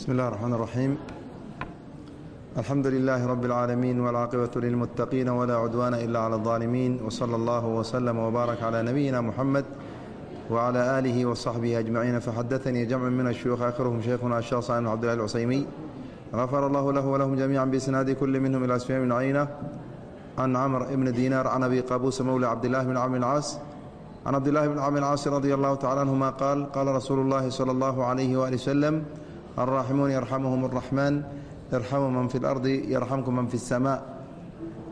بسم الله الرحمن الرحيم الحمد لله رب العالمين والعاقبة للمتقين ولا عدوان إلا على الظالمين وصلى الله وسلم وبارك على نبينا محمد وعلى آله وصحبه أجمعين فحدثني جمع من الشيوخ آخرهم شيخنا الشيخ صالح بن عبد الله العسيمي غفر الله له ولهم جميعا بإسناد كل منهم إلى سفيان بن عيينة عن عمر بن دينار عن أبي قابوس مولى عبد الله بن عمرو العاص عن عبد الله بن عم العاص رضي الله تعالى عنهما قال قال رسول الله صلى الله عليه وآله وسلم الراحمون يرحمهم الرحمن ارحموا من في الأرض يرحمكم من في السماء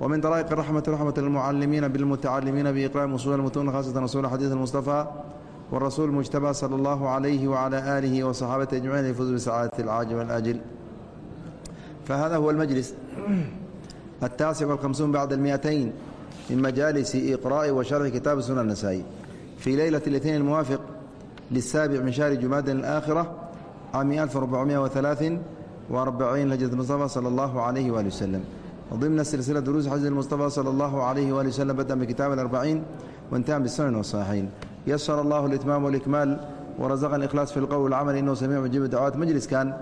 ومن طرائق الرحمة رحمة المعلمين بالمتعلمين بإقرام أصول المتون خاصة رسول حديث المصطفى والرسول المجتبى صلى الله عليه وعلى آله وصحابته أجمعين يفوز بسعادة العاجل والآجل فهذا هو المجلس التاسع والخمسون بعد المئتين من مجالس إقراء وشرح كتاب سنن النسائي في ليلة الاثنين الموافق للسابع من شهر جماد الآخرة عام 1443 لجنة المصطفى صلى الله عليه وآله وسلم وضمن سلسلة دروس حج المصطفى صلى الله عليه وآله وسلم بدأ بكتاب الأربعين وانتهى بالسنن والصحيحين يسر الله الإتمام والإكمال ورزقنا الإخلاص في القول والعمل إنه سميع مجيب الدعوات مجلس كان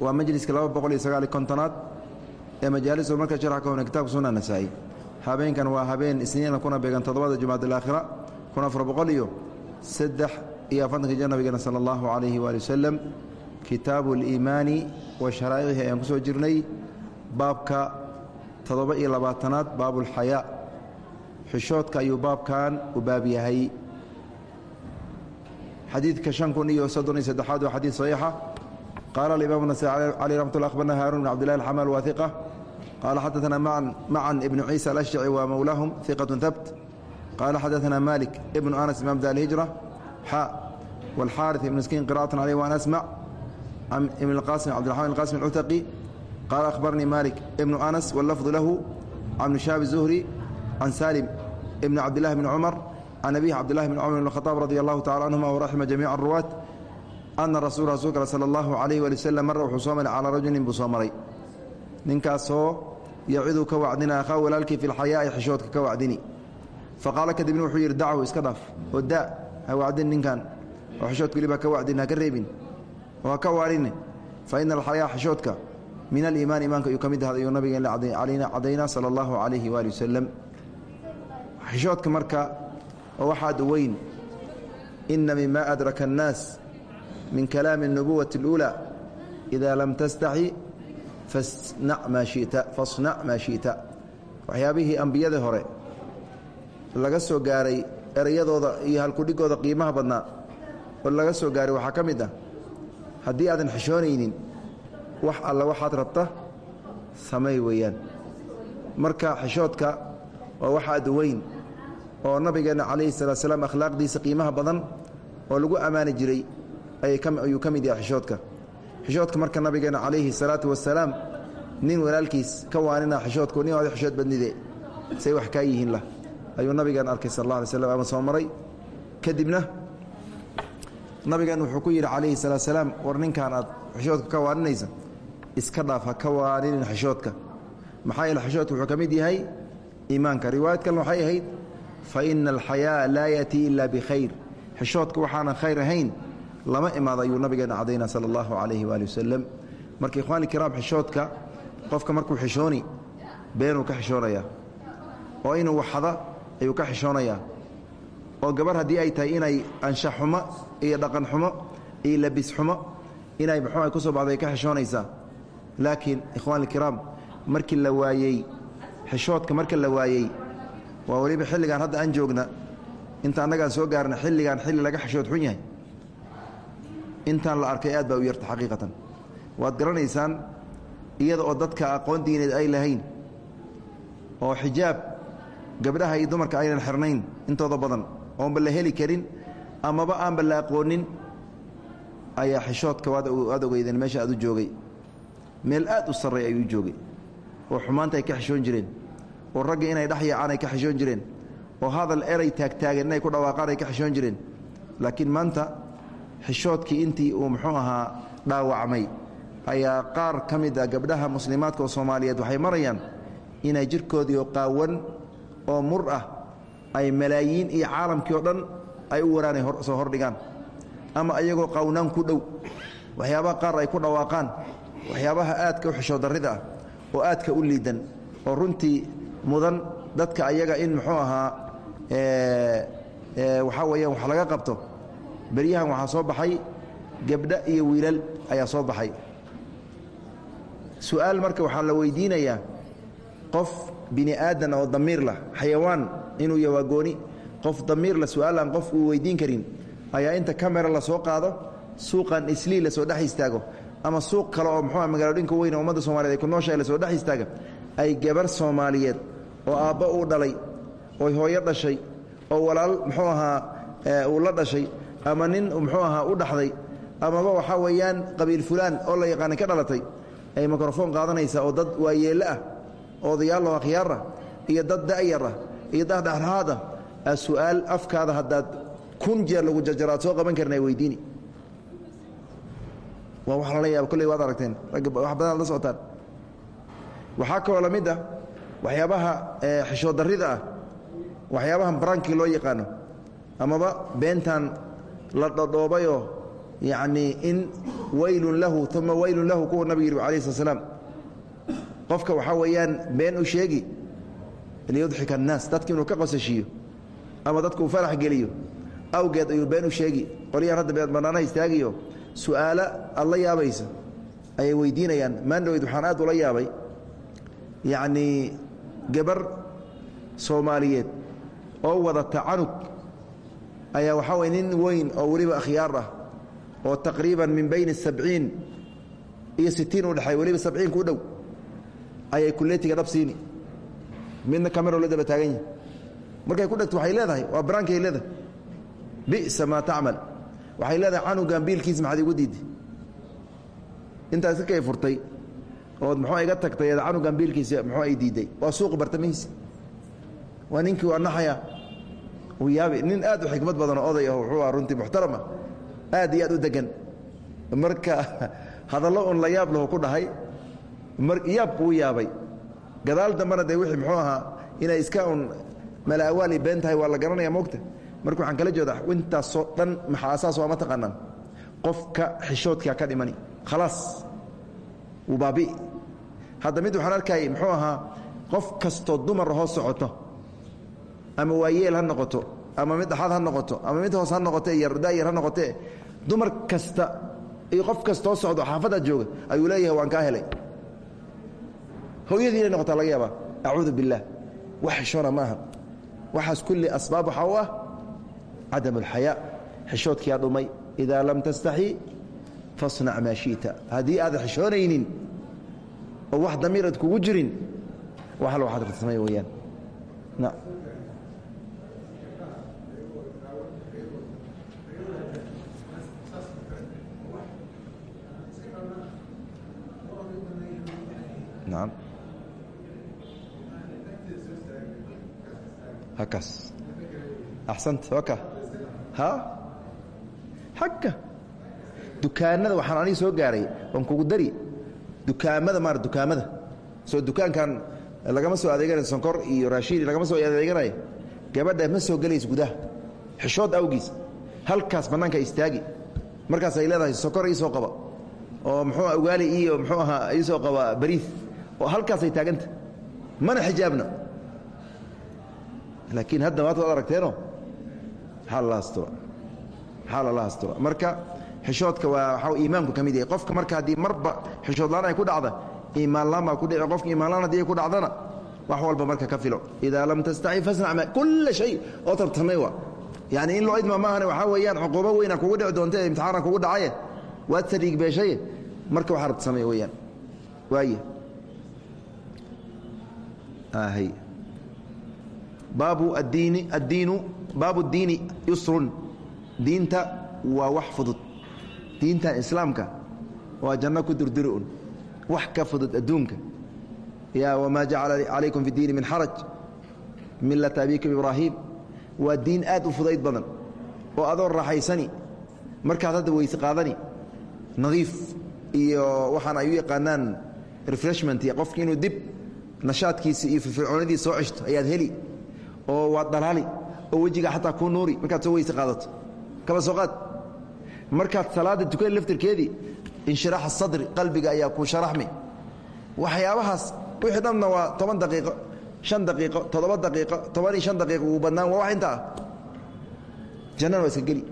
ومجلس كلاب بقول يسقى لكونتنات ee majaalis marka sharxa ka hona kitaabka sunna nasaa'i habeenkan waa habeen isniina kuna beegan toddobada jumaad alaakhira kun afar boqol iyo saddex iyo afartanka jir nabigeenna sala allahu calayhi waali wasalam kitaabu aliimaani wa sharaaicihi ayaan ku soo jirnay baabka toddoba iyo labaatanaad baabulxayaa xishoodka ayuu baabkan u baab yahay. Xadiidka shan kun iyo soddon iyo saddexaad waa xadiid saxiixa. Qaala alimaam nasaci caleyh raxmat ullah haarun bn cabdillahi alxamaal waahiqa qaala xadaثna macan ibnu ciisa alashjaci wa mowlaahum hiqatu habt qaala xadaثna malik ibnu anas imaam daal الهجرة حاء والحارث بن مسكين قراءة عليه وأنا أسمع عن ابن القاسم عبد الرحمن القاسم العتقي قال أخبرني مالك ابن أنس واللفظ له عن شاب الزهري عن سالم ابن عبد الله بن عمر عن أبيه عبد الله بن عمر بن الخطاب رضي الله تعالى عنهما ورحم جميع الرواة ana rasul rasulka sala allahu calayh waali waslem marra wuxuu soo maray calaa rajulin buu soo maray ninkaasoo yaciduu ka wacdina akhaa walaalkii fi lxayaa'i xishoodka ka wacdini fa qaala kadibna wuxuu yidhi dachu iska dhaaf oo da hawacdin ninkan. Oo xishoodkalib ha ka wacdin ha ka reebin. Oo ha ka waarin fa ina alxalaya xishoodka min aliimaan imaanka ayuu ka mid ahad ayuu nabiga inla cadaynaa sala allahu calayhi waali wasalam xishoodka marka oo waxaad weyn. Ina mima adraka annaas min kalaami اnubuwati اluulaa ida lam tastaxi fasnac maa shita fasnac maa shi'ta. Waxyaabihii ambiyadii hore laga soo gaaray ereyadooda iyo halkudhigooda qiimaha badnaa oo laga soo gaaray waxaa ka mid ah haddii aadan xishoonaynin wax alla waxaad rabta samay weeyaan. Marka xishoodka waa wax weyn oo nabigeenna calayhi الsalaa slaam akhlaaqdiisa qiimaha badan oo lagu ammaani jiray ayuu ka mid yahay xishoodka. Xishoodka marka nabigeena calayhi salaatu wasalaam nin walaalkiis ka waanina xishoodku nin oda xishood badnide say wax kaa yihiin lah ayuu nabigeena arkay sal alla alay slam ama soo maray. Kadibna nabigeen wuxuu ku yidhi calayhi salaatu salaam war ninkan aad xishoodka ka waaninaysa iska dhaaf ha ka waaninin xishoodka. Maxaa yeele xishoodka wuxuu ka yahay iimaanka. Riwaayad kalena waxay ahayd fa ina alxayaa laa yatii ila bikhayr xishoodka waxaanan khayr ahayn lama imaado ayuu nabigeena cadayna sala allahu calayhi waali wasalam ikhwaani kiraam xishoodka qofka markuu xishooni beenuu ka xishoonayaa oo inuu waxada ayuu ka xishoonayaa. oo gabar haddii ay tahay inay anshax xumo iyo dhaqan xumo iyo labis xumo inay muxuu ku soo baxdo ka xishoonaysaa. Laakiin ikhwaan alkiraam markii la waayey xishoodka marka la waayey waa weliba xilligaan hadda aan joogna inta annagaan soo gaarna xilligaan xilli laga xishood xun yahay. Intaan la arkay aad baa u yarta xaqiiqatan. Waad garanaysaan iyada oo dadka aqoon diineed ay lahayn oo xijaab gabdhaha iyo dumarka aynan xirnayn intooda badan oonba la heli karin amaba aanba la aqoonin ayaa xishoodka aad ogeydeen meesha aad u joogay. Meel aad u sarray ayuu joogay. Oo xumaanta ay ka xishoon jireen. Oo ragga inay dhex yaacaan ay ka xishoon jireen. Oo hadal eray taagtaagan inay ku dhawaaqaan ay ka xishoon jireen. Laakiin maanta xishoodkii intii uu muxuu ahaa dhaawacmay ayaa qaar ka mid a gabdhaha muslimaadka oo soomaaliyeed waxay marayaan inay jirkoodii oo qaawan oo mur ah ay malaayiin iyo caalamkii oo dhan ay u waraanay soo hordhigaan ama ayagoo qawnaan ku dhow. Waxyaabaha qaar ay ku dhawaaqaan. Waxyaabaha aadka u xishoo darrida ah oo aadka u liidan oo runtii mudan dadka ayaga in muxuu ahaa waxaa weeyaan wax laga qabto. Beryahan waxaa soo baxay gabdho iyo wiilal ayaa soo baxay. Su'aal marka waxaa la weydiinayaa qof bini aadan oo damiir lah xayawaan inuu yawaa gooni qof damiir la su'aal aan qof uu weydiin karin ayaa inta kamera la soo qaado suuqan islii la soo dhex istaago ama suuq kale oo muxuua magaalodhinka weyn oo ummadda somaliyed ay ku nooshahay la soo dhex istaaga ay gabar soomaaliyeed oo aabbo uu dhalay oo hooyo dhashay oo walaal muxuu ahaa uu la dhashay ama nin muxuu ahaa u dhaxday amaba waxaa weeyaan qabiil fulaan oo la yaqaana ka dhalatay ay mikrofon qaadanaysa oo dad waayeello ah odayaalo akhyaar ah iyo dad da'yar ah iyo dad dhexdhexaad ah. Su'aal afkaada haddaad kun jeer lagu jarjaro aad soo qaban karin ay weydiini. Waa wax lala yaaba kolley waad aragteen. Ragga wax badan ad la socotaan. Waxaa kaloo la mid ah waxyaabaha xishood darrida ah waxyaabahan barankii loo yaqaano amaba beentan la dhodhoobayoo yacnii in weylun lahu uma weylun lahu kuwa nabig yidhi alayh slat slaam qofka waxaa weeyaan been u sheegi liyudxika annaas dadka inuu ka qosashiiyo ama dadka uu farax geliyo awgeed ayuu been u sheegi qolyahan hadda beed bannaanaha istaagiyo su'aalo aad la yaabaysa ayay weydiinayaan maandhaweyd waxaan aad ula yaabay yacnii gabar soomaaliyeed oo wadata canug ayaa waxaa weye nin weyn oo weliba akhyaar ah oo taqriiban min bayni sabciin iyo sitiin u dhexay weliba sabciinku u dhow ayay kuleetiga dhab siini. Midna kamero la daba taagan yahi markay ku dhegto waxay leedahay waa baraankay leedahay. Bi'sa maa tacmal. Waxay leedahay canugan biilkiisa maxaad igu diidday? Intaas kakay furtay ood muxuu iga tagtay canugan biilkiisa muxuu ay diidday? Waa suuq bartamihiisa waa ninkii waa naxaya. Uu yaabi nin aad u xikmad badanoo oday ah wuxuu ah runtii muxtarama aad iyo aad u degan marka hadallo un la yaab lahu ku dhahay yaab buu yaabay. Gadaal dambena dee wixii muxuu ahaa inay iska un malaawaali been tahay waa la garanaya moogta marka waxaan kala jeedaa intaasoo dhan maxaa asaas waa ma taqaanaan. Qofka xishoodkaa ka dhimani khalaas wuu baabi'i hadda mid waxaan arkayay muxuu ahaa qof kastoo dumar hoos socoto ama waayeel ha noqoto ama mid dhaxaad ha noqoto ama mid hoos ha noqote yardayar ha noqotee dumar kasta iyo qof kastoo socdo xaafaddaa jooga ayuu leeyahay waan kaa helay hooyadii inay noqotaa laga yaabaa acuudu biاllah wax xishoona maaha waxaas kulli asbaab waxaa u ah cadam اlxayaa xishoodkiyaa dhumay idaa lam tastaxi fasnac maa shiئta haddii aadan xishoonaynin oo wax damiirad kugu jirin waxal waxaad rabta samay weyaan naam hakaas axsanta waka ha? Xagga dukaanada waxaan aniga soo gaaray waan kugu dari. Dukaamada maara dukaamada. Soo dukaankan lagama soo adeeganayo sonkor iyo raashiin lagama soo adeeganayo. Gabadha ma soo gelayso gudaha xishood awgiis. Halkaas bannaanka istaagi. Markaas ay leedahay sonkor iisoo qaba. Oo muxuu ugaali iyo muxuu ahaa iisoo qaba bariis. Oo halkaasay taaganta. Mana xijaabna laakiin hadda waad waad aragteeno? Maxaa lala astura marka xishoodka waa iimaanku ka mid yahay. Qofka marka haddii marba xishood laan ay ku dhacda iimaanlaan baa ku dhici qofka iimaanlaan haddii ay ku dhacdana wax walba marka ka filo. Idaa lam tastaxi fasnac ma kulla shay oo tartamay waa. Yacni in loo idma maahane waxaa weeyaan cuquubo weyna kugu dhici doonta ee imtixaana kugu dhacaye. Waad sariig beeshaye marka waxaa rabta samey weeyaan. Waaye hy baabu addiini addiinu baabu اdiini yusrun. Diinta waa wax fudud. Diintan islaamka waa janno ku durduri un. Wax ka fudud adduunka. Ya wmaa jacala calaykum fi اdiini min xaraj milata abikum ibraahim. Waa diin aad u fudayd badan oo adoo raaxaysani markaad hadda weyse qaadani nadiif iyo waxaan ay u yaqaanaan refreshment qofki inuu dib nashaadkiisa iyo firfircoonadiisa soo ceshto ayaad heli oo waad dhalaali oo wejiga xataa kuu nuuri markaad soo weyse qaadato. Kaba soo qaad. Markaad salaadda tukada laftirkeedii inshiraax asadri qalbiga ayaa ku sharaxmi. Waxyaabahaas wixii dhanna waa toban daqiiqo shan daqiiqo toddoba daqiiqo toban iyo shan daqiiqo ugu badnaan waa wax inta ah jannana waa iska geli.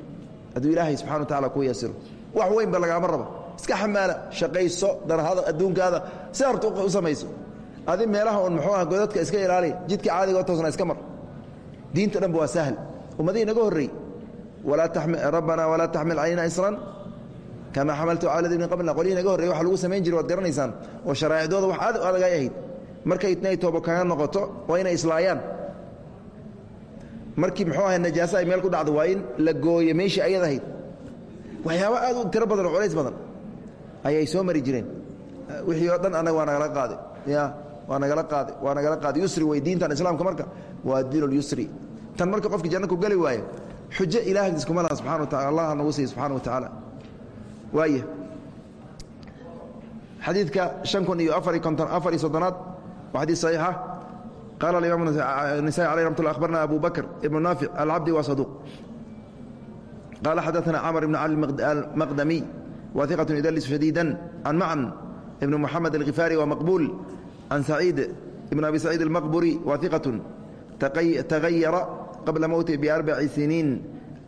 Hadduu ilaahay subxana wa tacala kuu yasiro wax weynba lagaama rabo. Iska xamaala shaqayso danahada adduunkaada si horta u samayso adi meelaha un muxuu ah godadka iska ilaali jidka caadiga oo toosna iska mar diinta dhanba waa sahl. Ummadihii naga horreey rabbanaa walaa taxmil calayna isran kama xamaltu cala ladii min qablina qolyihii naga horrey waxa samayn jiray waad garanaysaan oo sharaa'icdooda wax aad adagay ahayd. Markay toobo kaga noqoto waa inay islaayaan. Markii muxuu ahay najaasa ay meel ku dhacdo waa in la gooyo meeshii ayad ahayd. Waxyaaba aad u tiro badan culays badan ayay soo mari jireen. Wixii oo dhan annaga waa nagala qaaday ya waa nagala qaaday waa nagala qaaday yusri wey diintan islaamka marka. Waa diin lyusri tan marka qofki janno ku geli waayo xujo ilaah iskuma laha subxana wa taala allah nagu siiy subxana wa tacaala waaya xadiidka شhan kun iyo afari konton afar iyo soddonaad waa xadiid صaxiixa qaala aimam النisai alيه رamat lla akhbarna abu bakr ibn naafic alcabdi wa saduq qaala xadaثna camr ibn cali almaqdamiy wa iqaة yudlis shadiida can macn ibn muxamed alkhifaari wa maqbuul can saciid ibn abi saciid almaqburi wa iqaة tagayara qabla mowti biarbaci siniin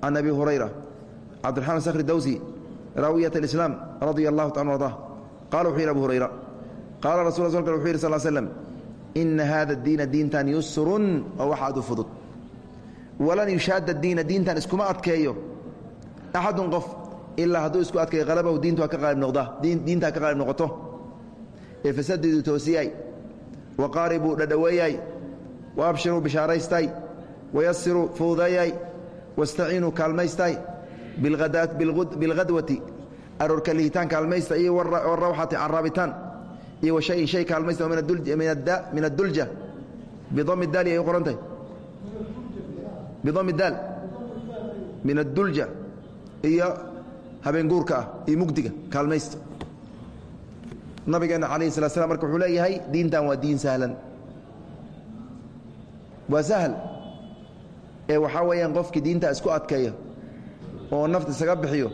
can abi hurayra cabdiraxmaan skri dawsi raawiyat اlislaam radia allahu taala ardah qala wuxuu yidhi abu hurayra qaala rasul rasulka wuxu yidhi sal slm ina hada diina diintan yusrun waa wax aad u fudud. Walan yushaada diina diintan iskuma adkeeyo axadun qof ilaa hadduu isku adkeeyo halabahu diintu waa ka qaalib noqda diintaa ka qaalib noqoto. Ee fasadidu toosiyay wa qaaribuu dhadhoweeyay wa abshiruu bishaaraystay wayasiruu fuudeeyay wastaciinuu kaalmaystay bilhadwati aroorka lihitaan kaalmaysta iyo warawxati caraabitaan iyo wa shayin shay kaalmaysta min addulja bidami daali ay u qorantahay bidami daal min addulja iyo habeenguurka ah iyo mugdiga kaalmaysta nabigeenna calayhi salat slam marka wuxuu leeyahay diintan waa diin sahlan waa sahl ee waxaa weeyaan qofkii diinta isku adkeeya oo nafta isaga bixiyo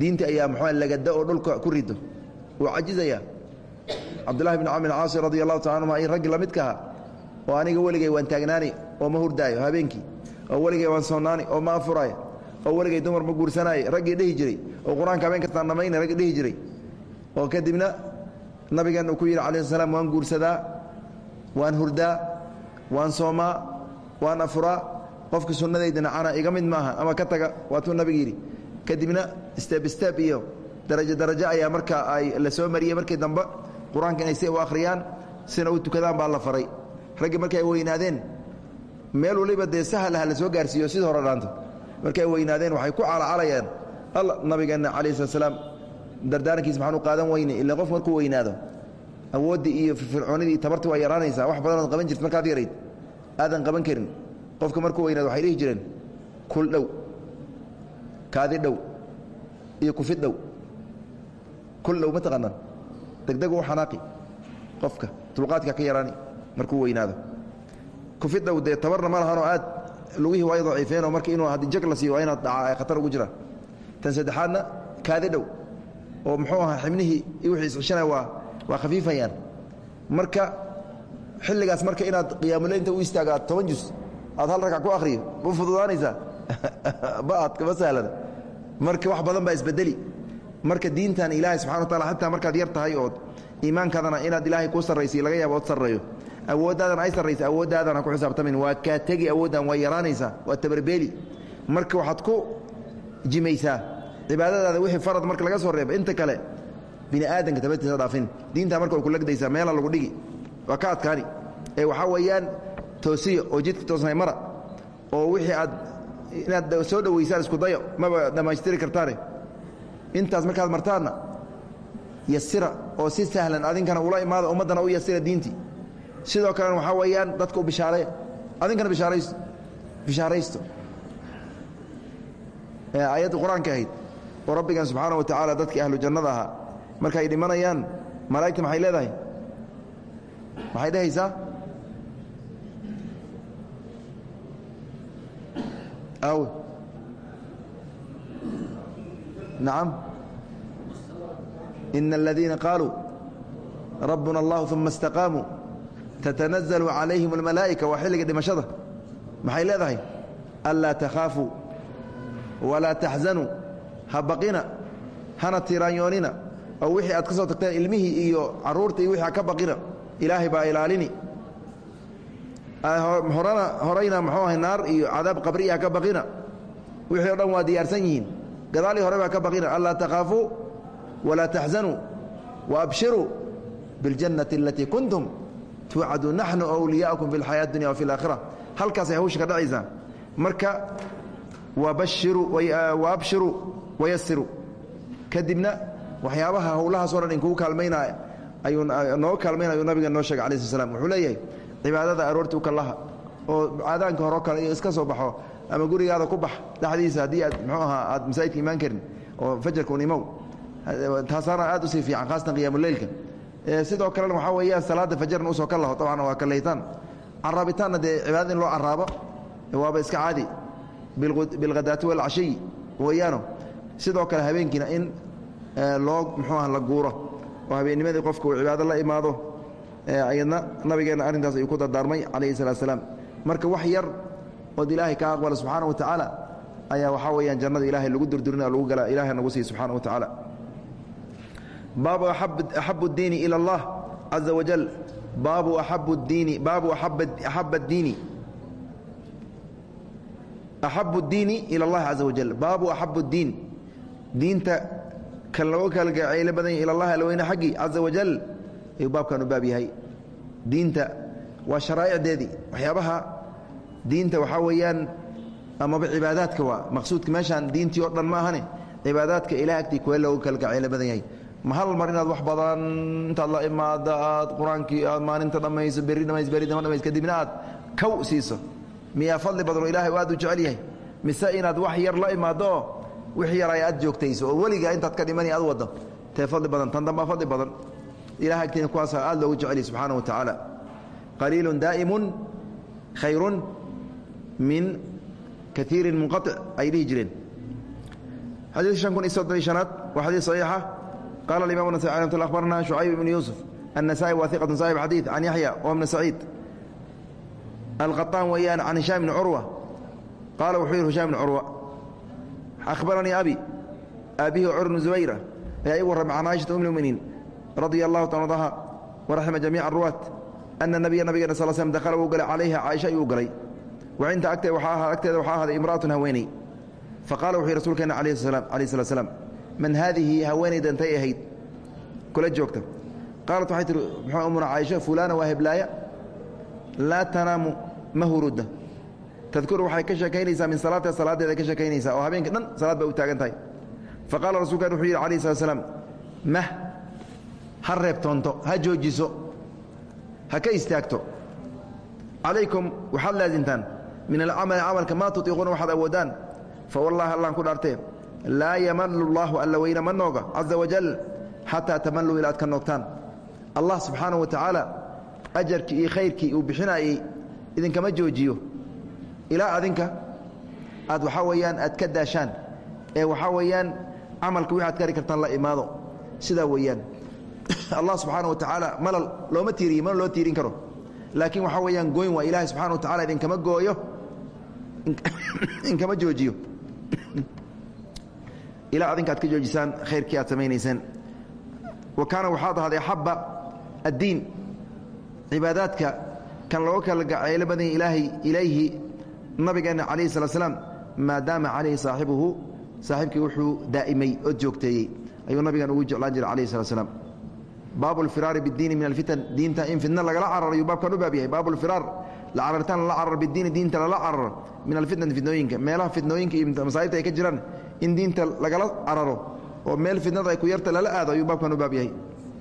diinta ayaa muxua lagada oo dhulka ku rido. Wuu cajizayaa. Cabdullahi bn camr caasi radi allahu taala anhuma raggi la midkaha oo aniga weligay waan taagnaani oo ma hurdaayo habeenkii oo weligay waan soonaani oo ma afuraayo oo weligay dumar ma guursanaayo raggii dhihi jiray oo qur'aanka habeen kastaan dhammayna raggii jiray. Oo kadibna nabigeenna uu ku yidhi calayi slam waan guursadaa waan hurdaa waan soomaa waan afuraa qofka sunnadaydana cana iga mid maaha ama ka taga waatuu nabiga yidhi. Kadibna steb steb iyo darajo darajo ayaa marka ay la soo mariyey markii dambe qur'aanka inay si u akhriyaan sina u tukadaan baa la faray. Raggii markay ay weynaadeen meel waliba dee sahlaha la soo gaarsiiyo sida hore dhaanto. Markay ay weynaadeen waxay ku calcalayaan alla nabigeenna calayhi slat slaam dardaarankiis maxaan u qaadan weyne ila qof markuu weynaado. Awooddii iyo fircoonidii tabarti waa yaraanaysaa wax badanood qaban jirta markaad yarayd. Aadan qaban karin qofka markuu weynaado waxay dhihi jireen kul dhow kaadi dhow iyo kufid dhow. Kul dhow ma taqaanaan. Degdeg u xanaaqi qofka dulqaadka ka yaraani markuu weynaado. Kufid dhow dee tabarna ma lahanoo aad lugihii waa daciifeenoo marka inuu haddii jag la siiyo waa inaad dhaca ay khatar ugu jiraan tan saddexaadna kaadi dhow oo muxuu ahaa xibnihii iyo wixii iscishanaya waa waa khafiifayaan. Marka xilligaas marka inaad qiyaamuleynta u istaaga aad toban jus aad hal ragca ku akhriyo ma fududaanaysaa? Baad kama sahlana marka wax badan baa isbedeli. Marka diintan ilaahay subxana wa taala xataa markaad yar tahay ood iimaankaadana inaad ilaahay kuu sarraysiy laga yaabo ood sarreeyo awooddaadana ay sarraysa awooddaadana ku xisaabtamin. Waa kaa tegi awooddan waa yaraanaysaa waa tabarbeeli marka waxaad ku jimaysaa cibaadadaada wixii farad marka laga soo reebo inta kale bini aadanka tabartiisa dhaafin. Diintaa marka way kulagdaysaa meela lagu dhigi. Waa ka ee waxaa weeyaan toosiyo oo jidka toosnay mara oo wixii aad inaad soo dhowaysaan isku dayo maba dhammaystiri kartaane. Intaas markaad martaanna yasira oo si sahlan adinkana ula imaada ummaddana u yasira diintii sidoo kalena waxaa weeyaan dadka u bishaareeya adinkana bishaaraysto. Bishaaraysto aayadda qur'aanka ahayd oo rabbigan subxaana wa tacaala dadkii ahlu jannada ahaa markaay dhimanayaan malaa'igta maxay leedahay? Maxay dhehaysaa aw nacam ina aladiina qaaluu rabbuna allahu uma istaqaamuu tatanazalu calayhim almalaa'ika waa xilliga dhimashada maxay leedahay anlaa takhaafuu walaa taxzanuu ha baqina hana tiraanyoonina oo wixii aad ka soo tagteen ilmihii iyo carruurtii wixii ha ka baqina ilaahay baa ilaalini horena horayna muxuu ahay naar iyo cadaab qabriya ha ka baqina wixii o dhan waa diyaarsan yihiin gadaalii hore baa ka baqina anlaa takhaafuu walaa taxzanuu waabshiruu biاljannati alatii kuntum tuucaduu naxnu wliyaa'akum fi اlxayaati اdunya wafi اlaakhira halkaasay hawsha ka dhacaysaa marka waabshiruu wayasiruu kadibna waxyaabaha howlahaasoo dhan inkugu kaalmaynaya ayuu noo kaalmaynaya ayuu nabiga noo sheegay alai sl slam wuxuu leeyahay cibaadada aroorti u kallaha oo aadaanka horeo kale iska soo baxo ama gurigaada ku bax dhexdiisa haddii aad muxuu ahaa aad masaajidka imaan karin oo fajarka un imow. Taasaana aad u sii fiican khaasatan qiyaamuleylka sidoo kalena waxaa weeyaan salaada fajarna u soo ka laho dabcan waa kallaytaan. Caraabitaanna dee cibaadada in loo caraabo waaba iska caadi. Bilkhadaati walcashiy weeyaano. Sidoo kale habeenkiina in loo muxuu ah la guuro. Oo habeennimadii qofka uu cibaado la imaado ayadna nabigeenna arrintaas ayuu ku dardaarmay calayhi salatu salaam marka wax yar ood ilaahay ka aqbala subxaana wa tacaala ayaa waxaa weeyaan jannada ilahay lagu durdurina lagu gala ilahay nagu siiy subxana wa tacaala baabu axabu اdiini ilى اllah caza wajal baabu axabu اdiini baabu axaba اdiini axabu اdiini ilى اllahi caza wajal baabu axabu اdiin diinta kan looga kalgacaylo badan yahy ila اllahi alweyne xaggii caza wajal ayuu baabkan u baab yahay. Diinta waa sharaa'icdeedii waxyaabaha diinta waxaa weeyaan amaba cibaadaadka waa maqsuudka meeshaan diintii oo dhan ma cibaadaadka ilah agtii kuwe looga kalgacaylo badan yahay. Ma mar inaad wax badan intaad la imaado aad qur'aankii aad maalinta dhammayso berri dhamays berri dama dhamays kadibna aad kow siiso. Miyaa fadli badan oo ilahay aad u jecel yahay. Mise inaad wax yar la imaado oo wix yaray aad joogtayso oo weligaa intaad ka dhimani aad waddo tee fadli badan tan dambaa fadli badan ilah agtiina kuwaasa aad loogu jecelyay subxaana wa tacaala qaliilun daa'imun khayrun min kaiirin munqaic ay dhihi jireen xadiid shan kun iyo soddon iyo shanaad waa xadiid saxiixa qala alimam nasai amat abarna shucayb ibn yuusuf النسائي واثقة صاحب حديث عن يحيى وابن سعيد القطان ويان عن هشام بن عروة قال وحير هشام بن عروة أخبرني أبي أبيه عر بن زبيرة أي ورم عن عائشة أم المؤمنين رضي الله radia allahu ta ardaha waraxima jamiica aruwaat ana nabiya nabigeena sal slm dakhala wuu galay calayha caaisha ayuu galay. Wacinta agteeda waxaa ahaaday imra'atun haweeney faqala wuxu yhi rasuulkeena alayh slat slam man haadihi haweenayda intay ahayd? Kula joogta. Qaalat waxay tihi muxuu umuna caaisha fulaana waa heblaaya. Laa tanaamu ma huruda tadkuru waxay ka sheekaynaysaa min salaatiha salaadeeda ka sheekaynaysaa oo habeenka dhan salaad ba u taagan tahay. Faqala rasulkeen wuxuu yidhi alayh slat slam mah ha reebtoonto ha joojiso ha ka istaagto. Calaykum waxaad laasimtaan min alcamali camalka maa tutiiquuna waxaad awoodaan. Fa wallahi allaan ku dhaartee laa yamalu llaahu alla weyna ma nooga caza wajal xataa tamalluu ilaad ka noogtaan allah subxaana wa tacaala ajarkii iyo khayrkii uu bixinayey idinkama joojiyo. Ilaa adinka aad waxaa weeyaan aad ka daashaan. Ee waxaa weeyaan camalka wixi ad kari kartaan la imaado. Sidaa weeyaan allah subxaana wa tacaala malal looma tiiriye mana loo tiirin karo. Laakiin waxaa weeyaan gooyn waa ilaahay subxana wa tacala idinkama gooyo inkama joojiyo. Ilaa adinka aad ka joojisaan khayrkii aad samaynayseen wa kaana waxaad ahaaday axabba addiin cibaadaadka kan looga kala gacaylo badan ilaahay ilayhi nabigeenna calayhi salat slaam maadaama calayhi saaxibuhu saaxiibkii wuxuu daa'imay oo joogteeyey. Ayuu nabigan ugu jeclaan jiray calayhi salat baabu alfiraari biddiini min alfitan diinta in fidna lagala carar ayuu baabkan u baab yahay baabu alfiraar la cararitaan lala carar bidiini diinta lala carar min alfitnati fidnooyinka meelaha fidnooyinka iyo masaa'ibta ay ka jiraan in diinta lagala cararo oo meel fidnada ay ku yarta lala aado ayuu baabkan u baab yahay.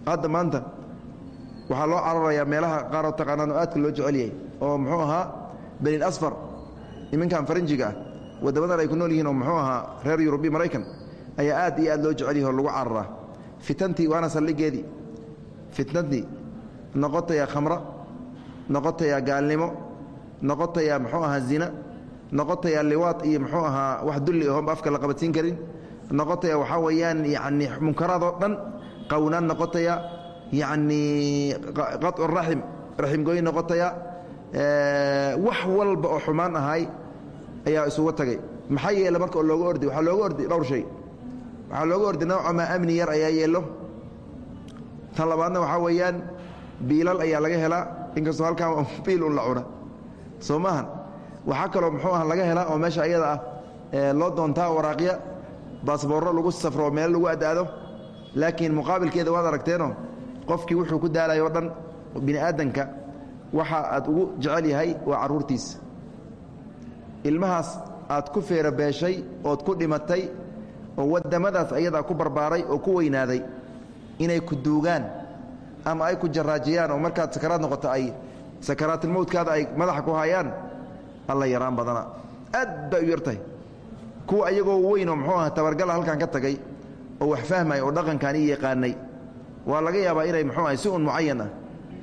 Hadda maanta waxaa loo cararayaa meelaha qaaroo taqaanaan oo aadka loo jecel yahay oo muxuu ahaa belil asfar nimankan faranjiga ah waddamadan ay ku nool yihiin oo muxuu ahaa reer yurubi maraykan ayaa aad iyo aad loo jecel yahay oo lagu cararaa fitantii fitnadii noqotayaa khamra noqotayaa gaalnimo noqotayaa muxuu ahaa zina noqotayaa liwaad iyo muxuu ahaa wax dulli oonba afka la qabadsiin karin noqotaya waxaa weeyaan yacni munkaraadoo dhan qawnaan noqotaya yacnii qaطcu raxim raximgooyin noqotaya wax walba oo xumaan ahay ayaa isugu tagay. Maxaa yeele marka oo ordi waxaa looga ordi dhowr shay. Waxaa looga ordi noocamaa amni yar ayaa yeelo tan labaadna waxaa weeyaan biilal ayaa laga helaa inkastoo halkaan biil un la cuna. Soo maahan? Waxaa kaloo muxuu ah laga helaa oo meesha ayada ah loo doontaa waraaqya baasboorro lagu safro oo meel lagu adaado laakiin muqaabilkeeda waad aragteenoo qofkii wuxuu ku daalayo o dhan bini aadanka waxa aad ugu jecel yahay waa carruurtiisa ilmahaas aad ku feerabeeshay ood ku dhimatay oo waddamadaas ayadaa ku barbaaray oo ku weynaaday inay ku duugaan ama ay ku jaraajiyaan oo markaad sakaraad noqoto ay sakaraatilmowdkaada ay madaxa ku hayaan alla yaraan badana. Aad bay u yartahay kuwa ayagoo weyn oo muxuu aha tabargala halkan ka tagay oo wax fahmaya oo dhaqankan ii yaqaanay waa laga yaabaa inay muxuu ahay si un mucayan ah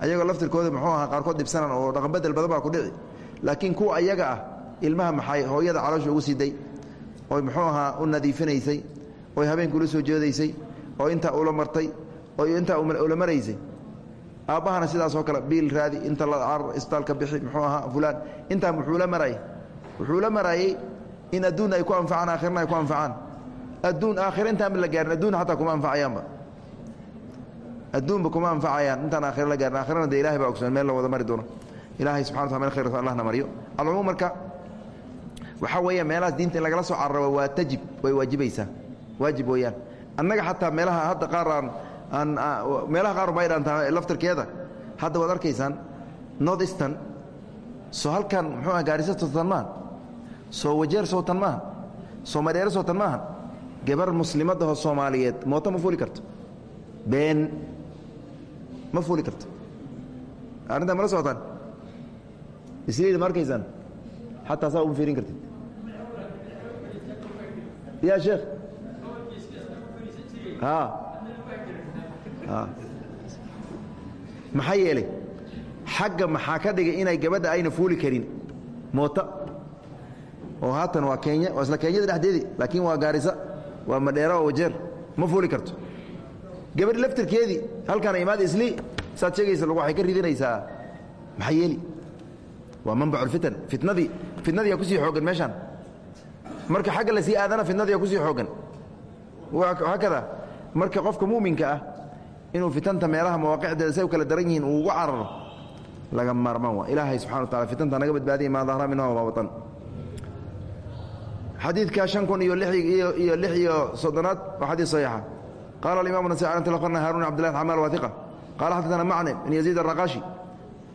ayagoo laftirkooda muxuu aha qaarkood dhibsanan oo dhaqanbedel badan baa ku dhici. Laakiin kuwa ayaga ah ilmaha maxay hooyada caloosha ugu siday oy muxuu ahaa u nadiifinaysay oy habeenka ula soo jeedaysay oo intaa ula martay oo intaa ula maraysay. Aabbahana sidaasoo kale biil raadi inta la isbitaalka bixi muxuu ahaa fulaan. Intaa muxuu la maraayay wuxuu la maraayey in adduun ay ku anfacaan aakhirna ay ku anfacaan. Adduun aakhira intaanba la gaarin adduun xataa kuma anfacayaanba. Adduunba kuma anfacayaan intaan aakhira la gaarin aakhirana dee ilahay baa ogsoon meel la wada mari doono. Ilahay subxana wata mel khayr allahna mariyo. Alcumuum marka waxaa weeya meelahaas diinta in lagala soo carabo waa tajib way waajibaysaa. Waajib weeyaan. Annaga xataa meelaha hadda qaar aan meelaha qaar ma dhantaa laftirkeeda hadda waad arkaysaan north eastern soo halkan muxuu aha gaarisa sootan maaha soo wajeer sootan maaha soo madheere sootan maaha gabar muslimadahoo soomaaliyeed mooto ma fuuli karto. Been ma fuuli karto. Arrintaa mala socotaan? Isliida ma arkaysaan? Xataa saa uma fiirin kartid. Ya sheekh maxaa yeelay xagga maxaa ka dhigay inay gabadha ayna fuuli karin? Moota oo haatan waa kenya waa isla kenyada dhexdeedii laakiin waa gaarisa waa madheera oo wajeer. Ma fuuli karto. Gabadhi laftirkeedii halkaana imaada isli saad sheegaysa waxay ka ridinaysaa. Maxaa yeeli waa manbaculfitan fitnadii fitnadiiyaa ku sii xooggan meeshaan. Marka xagga la sii aadana fitnadiiyaa ku sii xooggan haakada marka qofka muminka ah inuu fitanta meelaha mawaaqicdeeda say u kala daran yihiin uu ugu cararo laga maarmaan waa ilaahay subxana wa taala fitanta naga badbaadiya maa dahra minha wamaa watan xadiidka shan kun iyo iyo lix iyo soddonaad waa xadiid saxiixa qala alimamu nasai an akhbarna haarun abdillah xamaal waa iqa qala xaddatana macne ibn yaziid araqaashi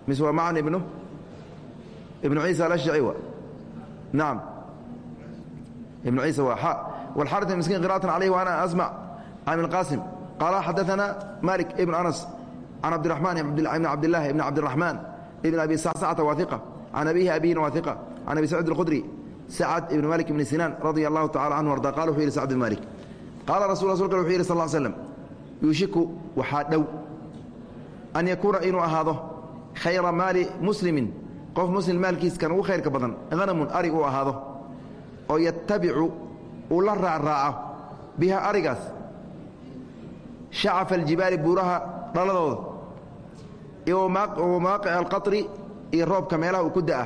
mise waa macne ibnu ibnu ciisa alashjaci wa nacam ibnu ciisa waa xa والحارث بن مسكين قراءة عليه وأنا أسمع عن القاسم qaala xadaana malik ibn anas can cabdiamaan ibn cabdilaahi ibn cabdiraxmaan ibn abi sacata waaiqa can abihi abihina waaiqa can abi sacid اlkhudri sacad ibn malik ibni sinaan radia allahu tacala canhu arda qala wuxu yidhi sacd ibn malik qaala rasu rasulka wuxuu yidhi sal slem yuushiku waxaa dhow an yakuuna inuu ahaado khayra maali muslimin qof muslim maalkiiskan ugu khayrka badan hanamun ari uu ahaado oo yatabicu uu la raacraaco biha arigaas shacafa aljibaali buuraha dhaladooda iyo mawaaqic alqaطri iyo roobka meelaha uu ku da'a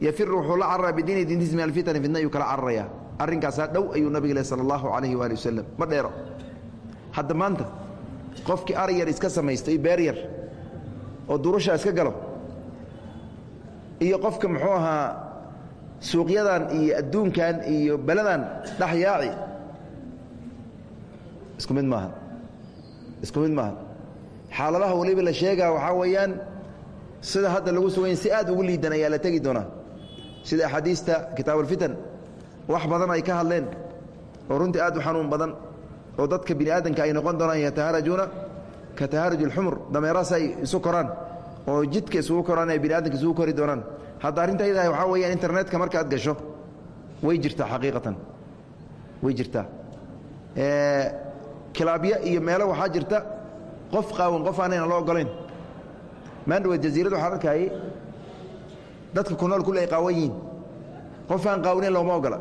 yafiru wuxuu la carara bidiini diintiis min alfitani fitna ayuu kala cararaya arrinkaasaa dhow ayuu nabig leh sala allahu calayhi waali wasalam ma dheero hadda maanta qofkii ari yar iska samaysta iyo beer yar oo durusha iska galo iyo qofka muxuu ahaa suuqyadan iyo adduunkan iyo beladan dhexyaaci isku mid maaha isku mid maaha xaaladaha waliba la sheegaa waxaa weeyaan sida hadda lagu sugayn si aad ugu liidan ayaa la tegi doonaa. Sida axaadiista kitaab alfitan wax badan ay ka hadleen oo runtii aad u xanuun badan oo dadka bini aadamka ay noqon doonaan yataharajuuna ka taharuj اlxumur dameeraas ay isu koraan oo jidka isugu koraan ay bini aadamka isugu kori doonaan. Hadda arrinta ayadaha waxaa weeyaan internetka markaad gasho way jirtaa xaqiiqatan. Way jirtaa kilaabya iyo meelo waxaa jirta qof qaawan qof aanayna loo ogolayn maandhaweed jaziirad waxaan arkayay dadka ku nool kulle ay qaawan yihiin. Qof aan qaawnayn looma ogola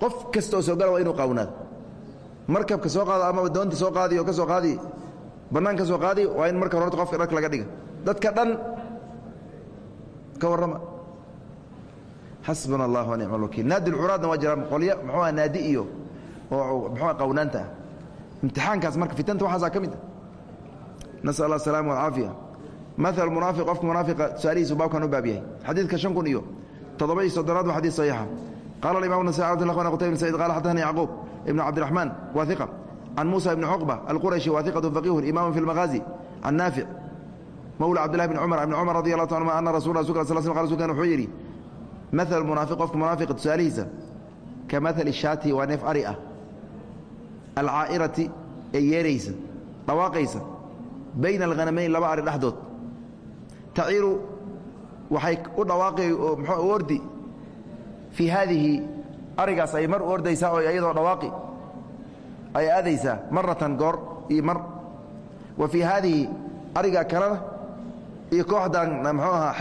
qof kasta oo soo gala waa inuu qaawnaado. Markabka soo qaado amaba doonta soo qaadi oo ka soo qaadi bannaan ka soo qaadi waa in marka horta qofka dharka laga dhiga dadka dhan ka warrama. Xasbuna allah wa nicma alwakiil naadi lcuraadna waa jiraan qolyo muxuu aha naadi iyo oo muxuu qawnaanta ah imtixaankaas marka fitanta waxaasaa ka mid ah. Nasal allah asalama walcaafiya maal munaafiq qofka munaafiqa tusaalihiisu baabkan u baab yahay. Xadiidka shan kun iyo toddoba iyo soddonaad waa xadiid saxiixa. Qala alimam nasai akhbarna qutayba bn saciid qala xaddaثani yacquub ibn cabdiraxmaan waa iqa can muusa ibni cuqba alqurashi waa iqatu faqihun imaamu fi lmaqaazi can naafic mowla cabdillahi bn cumar ibni cumar radi allah ta anuma ana rasul rasulka sal sl qa rsulkan wuxuu yidhi maal munaafiq qofka munaafiqa tusaalihiisa ka maali shaati waa neef ari ah alcaa'irati ee yeeraysa dhawaaqaysa bayna alhanamayn laba ari dhexdood. Taciru waxay u dhawaaqi mxuu ordi fii haadihi arigaas ay u oo iyadoo dhawaaqi ay aadaysaa maratan goor iyo wa fii haadihi ariga kalena iyo kooxdan mxuu ahaa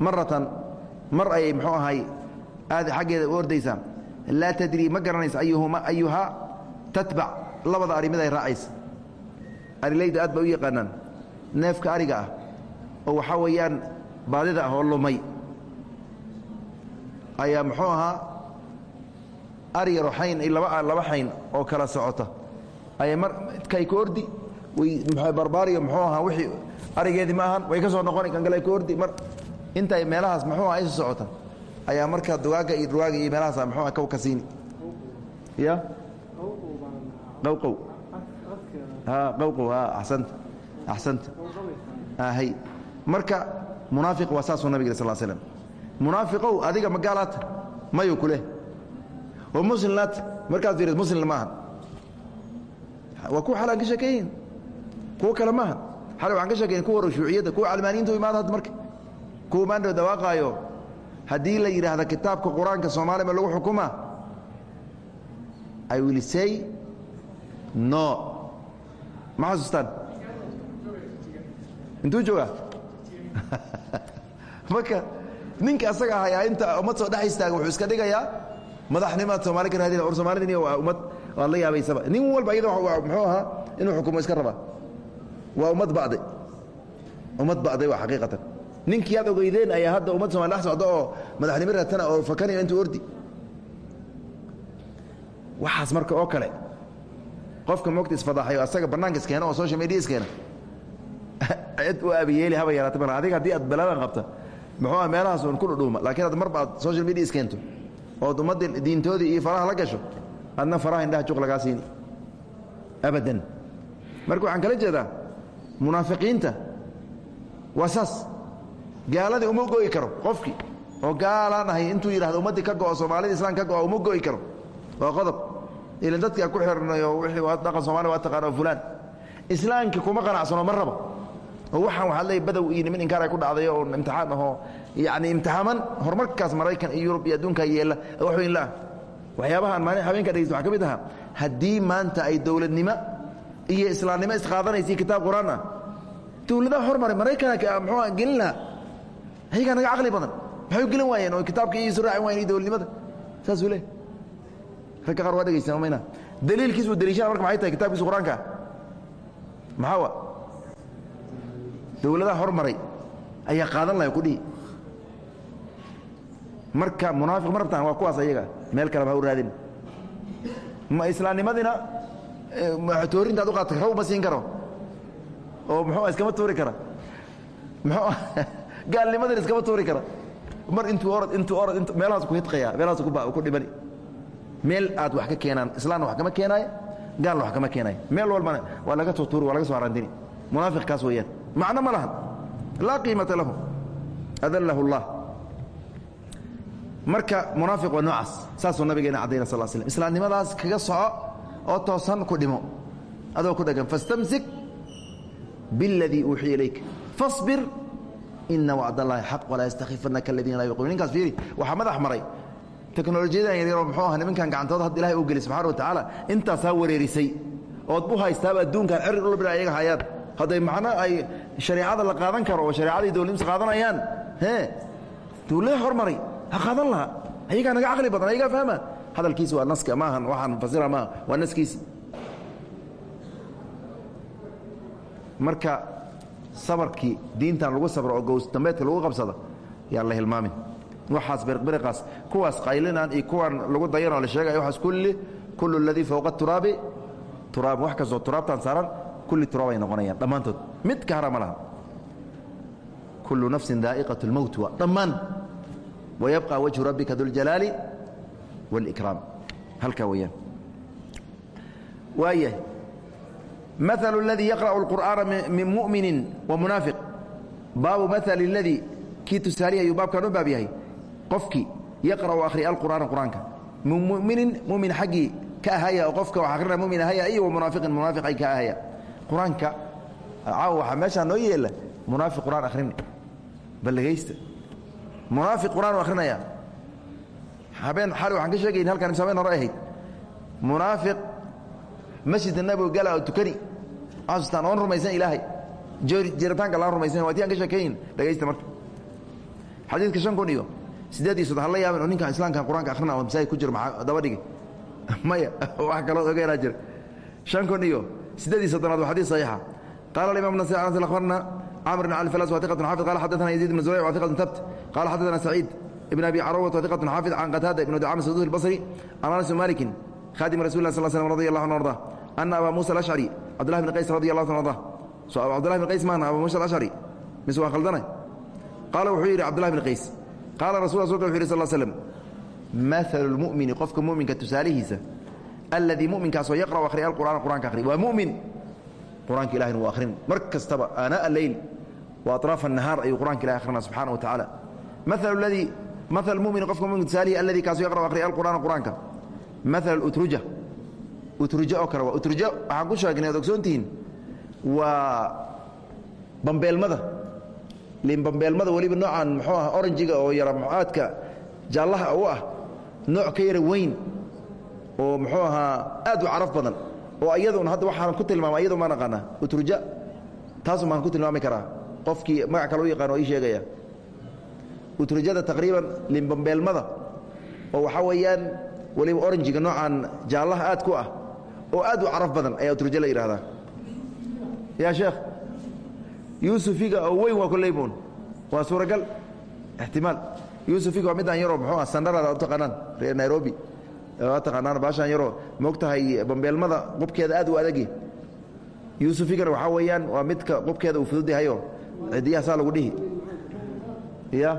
maratan mar ayay mxuu ahay aad xaggeeda u ordaysaa laa tadrii ma garanaysa ayuhaa tatbac labada ari mid ay raacaysa. Arilayda aad ba u yaqaanaan neefka ariga ah oo waxaa weeyaan baadida ah oo lumay ayaa muxuu ahaa ari yaro xayn laba laba xayn oo kala socota. Ayay mar kay ku ordi barbaariyo muxuu ahaa wixii arigeedii ma ahan way ka soo noqoni kan kale ku ordi mar intay meelahaas muxuu aha isu socota ayaa marka dugaagga iyo durwaaga iyo meelahaas muxuu aha kaw ka siini. Ya marka munaafiq waa saasuu nabig sal slm munaafiqow adiga ma gaalaata mayu kuleh oo muslimlaata markaad fiiried muslim maaha waa kuwa xalaan ka sheekeeyin kuwo kale maaha xale waxaan ka sheekeyn kuwa rushuuciyadda kuwa calmaaniyiinta u imaada hadda marka. Kuwa maandhow dawaaqaayo. Haddii la yidhaahda kitaabka qur'aanka soomaaliya ma lagu xukumaa? I will say no. Ma xasuustaan intuu joogaa marka ninka asaga ahayaa inta ummad soo dhex istaaga wuxuu iska dhigayaa madaxnimaad soomaali ka raadina or soomaalidin waa ummad waad la yaabaysaba nin walba iyada muxuu ahaa inuu xukumo iska rabaa waa ummad ba'day ummad ba'day waa xaqiiqatan. Ninkii aad ogeydeen ayaa hadda ummad somali dhex socda oo madaxnimo raatana oo fakanayo intuu ordi. Waxaas marka oo kale qofka mogta isfadaaxayo asaga bannaanka iskeena oo social media iskeena cid u aabiyeeli haba yaraata mal adiga haddii aad balaadan qabta muxuu ah meelahaas un ku dhudhuuma laakiin ad marba aad social media iskeento ood ummadda diintoodii iyo faraha la gasho adna faraha indhaha juq lagaa siini. Abadan. Marka waxaan kala jeedaa munaafiqiinta waa saas. Gaaladii uma go'i karo qofkii oo gaalaan ahay intuu yidhahdo ummaddii ka go'o soomaalida islam ka go'o uma go'i karo. Waa qodob ilan dadkii aan ku xirnayo dhaqan soomaliya waa taqaana fulaan. Islaamkii kuma qanacsano ma rabo. Oo waxaan waxaad leeyahy badow iyo niman inkaar ay ku dhacday oo imtixaan ahoo yacni imtixaaman horumarkaas maraykan iyo yurub iyo adduunkaa yeella. Wax weyn la'ah waxyaabahaan maalin habeenka dhegeysta waxaa ka mid ahaa haddii maanta ay dowladnimo iyo islaamnimo isqaadanaysa kitaab qur'aan ah dowladaha hormaray maraykanka muxuu gelin lahaa? Ayagaa naga caqli badan. Maxay u gelin waayeen oo kitaabka iyo isu raacin waayeen iyo dowladnimada? Saasuu leeyahy ragga qaar waa dhegeysan mayna daliilkiis uu daliishana marka maxay tahay kitabkiisa qur'aanka? Maxaa wa dowladaha hormaray ayaa qaadan lahay kudhihi marka munaafiq ma rabtaan waa kuwaas ayaga? Meel kaleba ha u raadin. Ma islaamnimadina toorintaad u qaata raw ma siin karo. Oo muxuu iskama tuuri kara? Muxuu gaalnimadina iskama tuuri kara? Mar intuu orad intuu orad meelahaas ku hidqaya meelahaas ku dhibani meel aad wa ka keenaan ilaamna wa kama keenaay gaalna wa kama keenaay meel walbana waa laga tutuuri waa laga soo arantini munaafiqkaas weyaan macno ma lahan laa qiimata lahu. Adallahu اllah marka munaafiq waa noocaas saasuu nabigeena cadayna sal slm islaamnimadaas kaga soco oo toosan ku dhimo. Adoo ku dhagan fastamsik biاladii uuxiya ilayka. Fabir ina wacd allahi xaq walaa yastakifannaka aladiina laa yuqimn ninkaas fiiri waxaa madax maray teknolojiyadan yaryaroo muxuu aha nimankan gacantooda had ilahay u geli subxana wa tacaala intaasaa wareerisay. Ood u haystaaba adduunkan ceri dhulbila ayaga hayaan. Hadday macno ay shareecada la qaadan karo oo shareecadii dowladnims qaadanayaan e dowladda hormaray ha qaadan lahaa. Ayagaa naga caqli badan ayagaa fahma. Hadalkiisi waa naska maahan waxaan fasira maaha waa naskiisi marka sabarkii diintan lagu sabro oo gows dambeedka lagu qabsado yaan la hilmaamin waxaas biriqbiriqaas kuwaas qaylinaan iyo kuwaan lagu dayanoo la sheegaya waxaas kulli kullu اladii fowqa turaabi turaab wax kastoo turaabtaan saaran kulli turaabay noqonayaan dhammaantood mid ka hara ma laha kullu nafsin daa'iqaة اlmowt waa dhammaan wayabqa wajhu rabbika duljalaali wاlإikraam halkaa weeyaan waayahay maثل اladii yaqrأu الqur'aana min muؤmini وamunaafiq baabu maثل اladii kii tusaalihi ayuu baabkan u baab yahay qofkii yaqra'u akhriya alqur'aana qur'aanka. Min muminin mumin xaggii ka ahaya qofka wax akhrina mumin ahaya iyo wamunaafiqin munaafiq ay ka ahaya. Qur'aanka caawa waxaa meeshaa noo yeela munaafiq qur'aan akhrini ballagaysta munaafiq qur'aan u akhrinaya. Habeen xali waxaan ka sheegayn halkan imse habeen hore ahayd. Munaafiq masjidka nabiga gala oo tukani. Asustaan oon rumaysan ilaahay. Jiritaanka laan rumaysan waa ti aan ka sheekayn dhagaysta marka. Xadiidka shan kun iyo siddeed iyo soddon hala yaabin oo ninkan islaamkan qur'aanka akhrina oo masaajid ku jiro maxaa daba dhigi? Maya wax kaloo ogeynaa jira. Shan kun iyo siddeed iyo soddonaad waa xadiis saxiixa. Qaala alimam nasir anas akhbarna camr bn cali falas wa hiqatun xaafid qala xaddathana yaziid ibn zurayc wa hiqatun tabt qala xaddathana saciid ibn abi carawat wa hiqatun xaafid can qataada ibn dacam saduud albasri can anas bn malikin khadim rasul lah sal slm radi allah anu arda ana aba musa alashcari cabdullahi bn qays radi allah anu arda. So cabdullahi bn qays maana aba musa alashcari mise waa khaldanay qaala wuxuu yidhi cabdullahi bn qays qaala rasu rsulka u sal slm maalu lmumini qofka muminka tusaalihiisa alladii muminkaasoo yaqra'u akhriya alqur'aana qur'anka akhri waa mumin qur'aanka ilahina wuu akhrin mar kastaba aanaa aleyl wa atraafa annahaar ayuu qur'anka ilahi akhrina subxana wa tacaala maalu ladii maal mumini qofka muminka tusaalihi alladii kaasoo yaqra'u akhriya alqur'aana qur'aanka maalu utruja utrujo oo kale waa utrujo waxaan ku sheegnay ad ogsoontihiin waa bambeelmada liinbambeelmada weliba noocan muxuu ah oranjiga oo yara aadka jaallaha u ah nooc ka yara weyn oo muxuu ahaa aad u caraf badan oo iyadun hadda waxaan ku tilmaama iyadun baan aqaanaa utruja taasun baan ku tilmaami karaa qofkii magac kale u yaqaan oo ii sheegaya. Utrujada taqriiban liinbambeelmada oo waxaa weeyaan weliba oranjiga noocan jaallaha aad ku ah oo aad u caraf badan ayaa utrujo la yidhahdaa yaa sheekh yuusufiga oo weyn waa koleybuun waa suuragal ixtimaal. Yuusufiga waa midaan yaroo muxuu ah sandharada u taqaanaan reer nairobi. Waa taqaanaan baashaan yaroo. Moog tahay bambeelmada qubkeeda aad u adagi? Yuusufigana waxaa weeyaan waa midka qubkeeda uu fudud yahayo cidiyaha saa lagu dhihi. Ya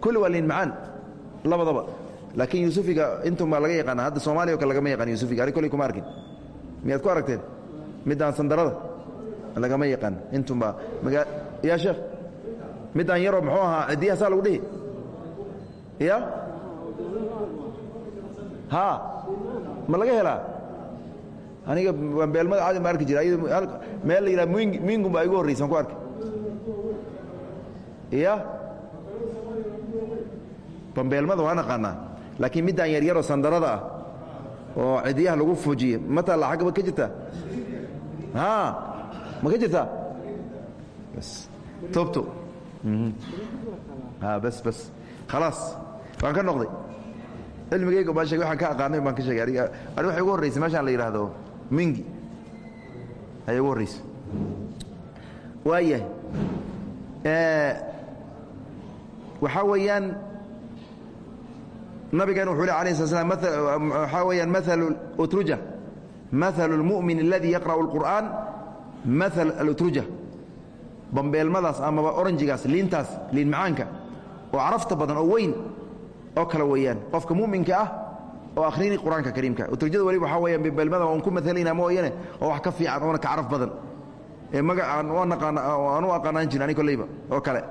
kulli waa liin macaan labadaba. Laakiin yuusufiga intun baa laga yaqaana hadda soomaaliya o kale lagama yaqaan yuusufiga ani kolley kuma arkin. Miyaad ku aragteen? Midaan sandarada lagama yaqaan. Intunbaa ya sheekh midaan yaroo muxuu ahaa cidiyaha saa lagu dhihi? Ya haa. Ma laga helaa? Aniga bambeelmada caadi ma arki jira meel la yidhaha ming mingun baa igu horraysan ku arkay ya bambeelmada waan aqaanaa laakiin middaan yaryaroo sandarada ah oo cidiyaha lagu fuujiye ma taalla xaggaba ka jirta? Haa ma ka jirtaa mhm. tuubtu bas bas. Khalaas waan ka noqday. Cilmigayga baan sheegay waxaan ka aqaanay baan ka sheegay. Aniga aniga waxay ugu horraysay meeshaan la yidhaahdo mingi. Ayay ugu horraysay waayahay eh, waxaa weeyaan nabigan wuxuu le alah sl slam waxaa weeyaan utruja. Maalu اlmu'min aladi yaqra'u اlqur'an maal alutruja. Bambeelmadaas amaba oranjigaas liintaas liin macaanka oo carafta badan oo weyn oo kale weeyaan. Qofka muminka ah oo akhrini qur'aanka kariimka. Utrujada weliba waxaa weyaan bambeelmada on ku maalayna mooyane oo wax ka fiican oona ka caraf badan. Ee magac aan u aqaanaan jirin ani kolleyba oo kale.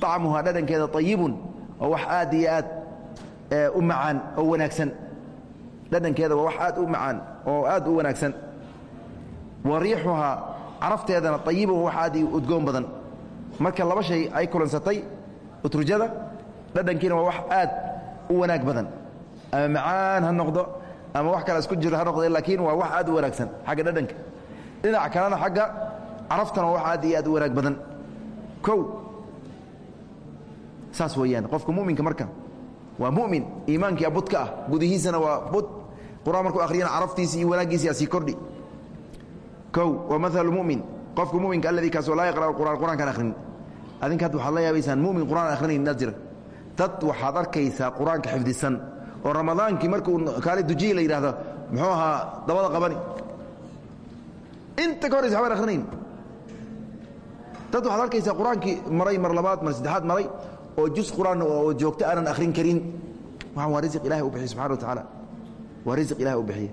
طacmuhaa dhadhankeeda طayibun oo wax aad iyo aad u macaan oo wanaagsan. Dhadhankeeda waa wax aad u macaan oo aad u wanaagsan. Wa riixuhaa carafteedana ayibun wax aad udgoon badan. Marka laba shay ay kulansatay utrujada dhadhankiina waa wax aad u wanaag badan. Ama macaan ha noqdo ama wax kale isku jiro ha noqdo laakiin waa wax aad u wanaagsan xagga dhadhanka. Dhinac kalena xagga caraftana waa wax aad iyo aad u wanaag badan. Kow saas weeyaan qofka muminka marka waa mumin iimaankia budka ah gudihiisana waa bud qur'aan markuu akhriyana caraftiisi iyo wanaaggiisi asii kordhi kow wa maalu mumin. Qofka muminka alladii kaasoo laa yaqra'u qur'an qur'aankaan akhrin. Adinka hadda waxaad la yaabaysaan mumin qur'aan akhrinayn inaad jira. Dad waxaad arkaysaa qur'aanka xifdisan. Oo ramadaankii markuu kaali dujiye la yidhahdo muxuu ahaa dabada qabani. Inta ka horaysa waxbaan akhrinayn dad waxaad arkaysaa qur'aankii maray mar labaad mar saddexaad maray oo jus qur'aan oo joogto aanan akhrin karin. Waxaan waa risiq ilahay u bixiye subxana wa tacaala waa risiq ilahay u bixiye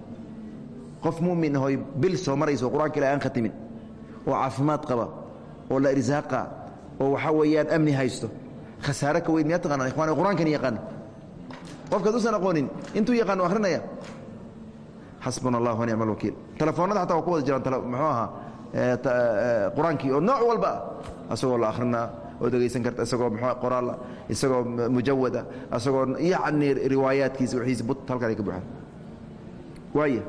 qof mumin ahoy bil soo marayso qur'aanka ilahay aan khatimin oo caafimaad qaba oo la irsaaqa oo waxaa weeyaan amni haysto khasaare ka weyn miyaa taqaanaan ikhwani qur'aankan yaqaan. Qofkaad usan aqoonin intuu yaqaan u akhrinaya xasbuna allah wa nicma alwakiil telefoonnada xataa waa ku wada jiraan muxuu ahaa qur'aankii oo nooc walba ah asagoo la akhrinaa oo dhegaysan karta isagoo mxu qoraala isagoo mujawada isagoo yacni riwaayaadkiisa wixiisa but halkan ay ka buuxaan. Waaya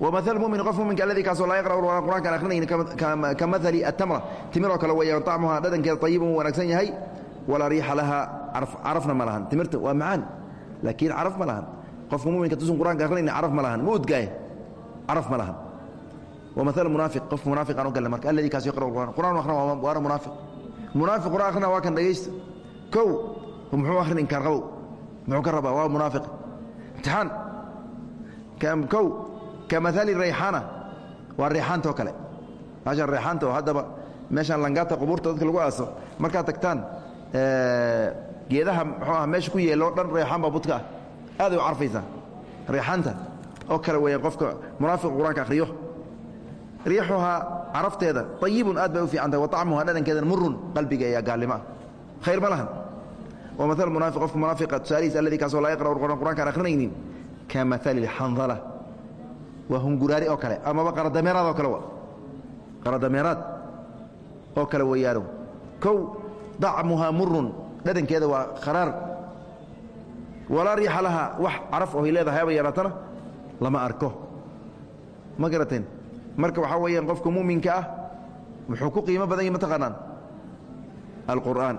wamaal mumin qof muminka alladii kaasoo laa yaqra'u qur'ankaan akhrinayni ka maali atamra timiroo kale weeyaan طacmuhaa dhadhankeeda طayibun wanaagsan yahay walaa riixa laha carafna ma lahan timirta waa macaan laakiin caraf ma lahan qofka muminka tusan qur'anka akhrinayni caraf ma lahan ma caraf ma lahan wamaal munaafiq qof munaafiqaan u galna marka alladii kaas yaqra'u qur'an qur'an akhrin waana munaafiq munaafiq qur'an akhrina waa kan dhegaysta kow muxuu akhrin inkaar qabow muxuu ka rabaa waa munaafiq imtixaan kow kamaali rayxaana waa rayxaantoo kale meeshaan rayxaanta oo haddaba meeshaan langaata qubuurta dadka lagu aaso markaad tagtaan geedaha muxuu ah meesha ku yeeloo dhan rayxaan baa budka ah aaday u carfaysaa rayxaanta oo kale weeyaan qofka munaafiq qur'aanka akhriyo riixuhaa carafteeda ayibun aad bay u fiican tahay wa طacmuhaa dhadhankeedana murun qalbiga ayaa gaalnimo ah khayr ma lahan wa maal munaafiq qofka munaafiqa tusaalihiisa alladii kaasoo laa yaqra'u qur'ankaan akhrinaynin ka maali اxandala waa hunguraari oo kale. Amaba qaradameeraad oo kale qaradameeraad oo kale weeyaano kow dacmuhaa murun dhadhankeeda waa kharaar. Walaa riixa laha wax caraf ohay leedahay aba yaraatana lama arko. Ma garateen? Marka waxaa weeyaan qofka muminka ah muxuu ku qiimo badan yahi ma taqaanaan alqur'aan.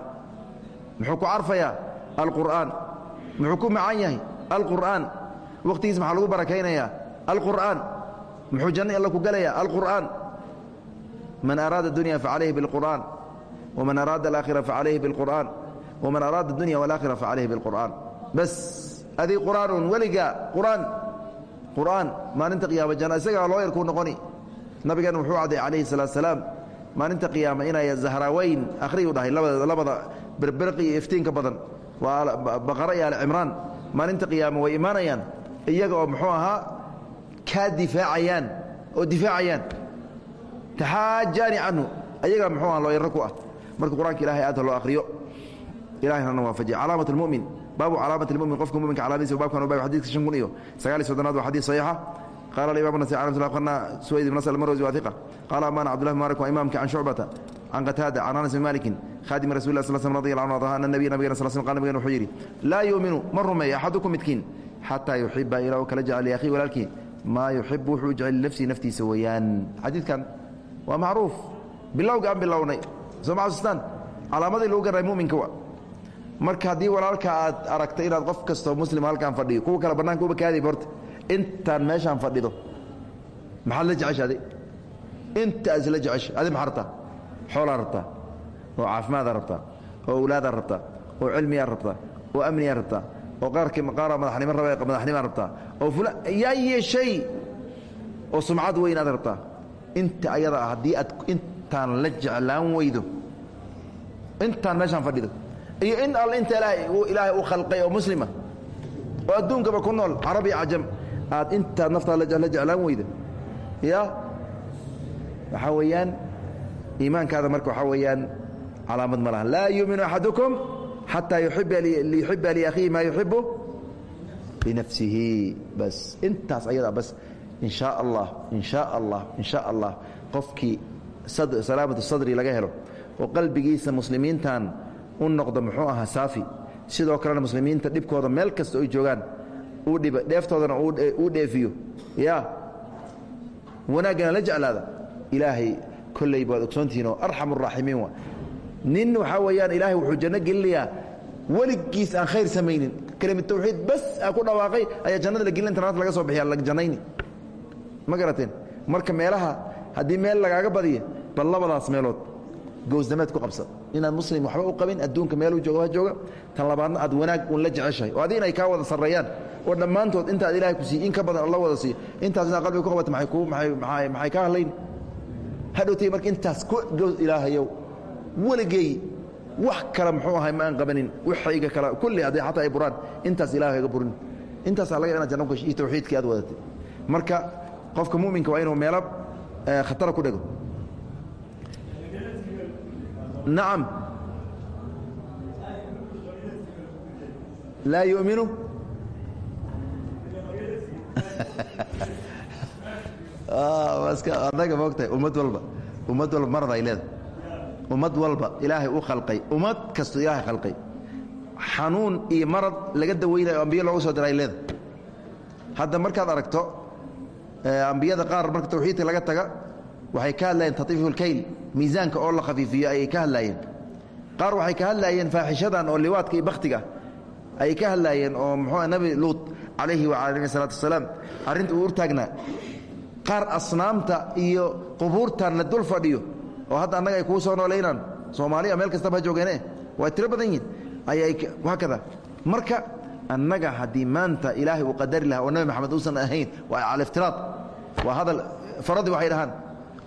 Muxuu ku carfayaa? Alqur'aan. Muxuu ku macaan yahay? Alqur'aan. Wakhtigiis maxaa lagu barakaynayaa alqur'aan muxuu janna alla ku gelayaa alqur'aan man araada اdunya facalayhi biاlqur'aan waman araada alaakhira facalayhi biاlqur'aan waman araada اdunya wاlaakhira facalayhi biاlqur'aan bas adii qur'aanun weligaa qur'aan qur'aan maalinta qiyaama janna isagaa loo yarkuu noqoni nabigeena wuxuu cadday calayhi salaatu salaam maalinta qiyaama inay zahraaweyn akhriyu dhahay labada labada berberqi iyo iftiinka badan waa baqara iyo alcimraan maalinta qiyaama way imaanayaan iyaga oo muxuu ahaa kaa difaacayaan oo difaacayaan. Taxaajaani canhu ayaga muxuu aha loo yarro ku ah. Marka qur'aanka ilahay aadta loo akhriyo ilahay hana waafajiya calaamat اlmumin baabu calaamat اlmumin qofka muminka calaamadiisa baabkan bab xadidka shan kun iyo sagaal iyo soddonaad waa xadiis saxiixa. Qala alimam nas akhbarna suwayd ibn nasr almarwsi wa iqa qala amana cabdullah bn maalik waa imamka can shucbata can qataada can anas bn malikin khadimi rasul lah sl slm radi allah ardaha ana nabiy nabigena sl sl qal nabigena wuxuu yidhi laa yuuminu ma rumeeya axadukum midkiin xataa yuxiba ilaa u kala jecel liakhihi walaalkii maa yuxibu wuxuu jecel linafsihi naftiisa weeyaan. Xadiidkan waa macruuf. Bilowga aan bilownay. Soo ma xasustaan calaamadii lagu garnay muminka wa marka haddii walaalka aad aragtay inaad qof kastoo muslima halkaan fadhiyo kuwa kale bannaanka uba kaadayb horta intaan meeshaan fadhido maxaad la jecesha adi inta aad isla jecesha adi maxaa rabtaa? Xoolaa rabtaa? Oo caafimaadaad rabtaa? Oo awlaadaad rabtaa? Oo cilmiyaa rabtaa? Oo amniyaa rabtaa oo qaarkii qaara madaxnimo raba madaxnimaa rabtaa. oo fula yaaye shay oo sumcad weynaad rabtaa. Inta ayada ah haddii aad intaan la jeclaan weydo intaan meeshaan fadhido iyo in all inta ilaahay u khalqay oo muslima oo adduunkaba ku nool carab iyo cajam aad intaad naftaad la jeclaan weydo. Ya? Waxaa weeyaan iimaankaada marka waxaa weeyaan calaamad ma laha. Laa yuuminu axadukum xataa liyuxiba liakhiihi maa yuxibu linafsihi bas intaas ayada bas in shaa allah in shaa allah in shaa allah qofkii salaamatu sadri laga helo oo qalbigiisa muslimiintan u noqdo muxuu ahaa saafi sidoo kalena muslimiinta dhibkooda meel kasta oy joogaan uu dhiba dheeftoodana uu dheefiyo ya wanaaggana la jeclaada ilaahay kolley baad ogsoontihiin oo arxam araaximiin wa nin waxaa weeyaan ilaahay wuxuu janno gelinayaa. Weligiis aan khayr samaynin. Kelima tawxiid bas aa ku dhawaaqay ayaa jannada la gelin internaat laga soo bixiya la jannayni. Ma garateen? Marka meelaha haddii meel lagaaga badiya bal labadaas meelood gowsdameed ku qabsa inaad muslim waxba u qabin adduunka meeluu jooga jooga tan labaadna aad wanaag uun la jeceshahay. Oo adi inay kaa wada sarreeyaan. Oo dhammaantood intaad ilahay ku siiy in ka badan alla wada siiyo intaas inaad qalbiga ku maay maxay kaa hadlayn? Hadhowtay marka intaas ku gows ilaahayow weligey wax kale muxuu ahay ma aan qabanin. Waxayga kale kulli hadday xataa ay buraan intaas ilahay haga burin. Intaasaa laga inaad janna ku hesho iyo tawxiidkii aad wadatay marka qofka muminka waa inuu meelo khatara ku dhego. Nacam laa yuminu. Anaga moogtahay ummad walba ummad walba marad ay leedahay ummad walba ilaahay u khalqay ummad kasto ilaahay khalqay. Xanuun iyo marad laga daweynayo o ambiyo loogu soo dira ay leedahay. Hadda markaad aragto ambiyada qaar marka tawxiidka laga taga waxay ka hadlayeen taiifulkayl miisaanka oo la khafiifiyo ayay ka hadlaayeen qaar waxay ka hadlaayeen faaxishadan oo liwaadka iyo bakhtiga ayay ka hadlaayeen oo muxuu nabi luut calayhi wacala nabi salaatu wasalaam arrinta uu urtaagnaa qaar asnaamta iyo qubuurtan la dul fadhiyo oo hadda annaga ay kuu soo noolaynaan soomaaliya meel kastaba ha joogeene. Waa tiro badan yihiin ayay haakada marka annaga haddii maanta ilaahay uu qadari lahaa oo nabi maxamed uusan ahayn waa califtiraad waa hadal faradii waxay dhahaan.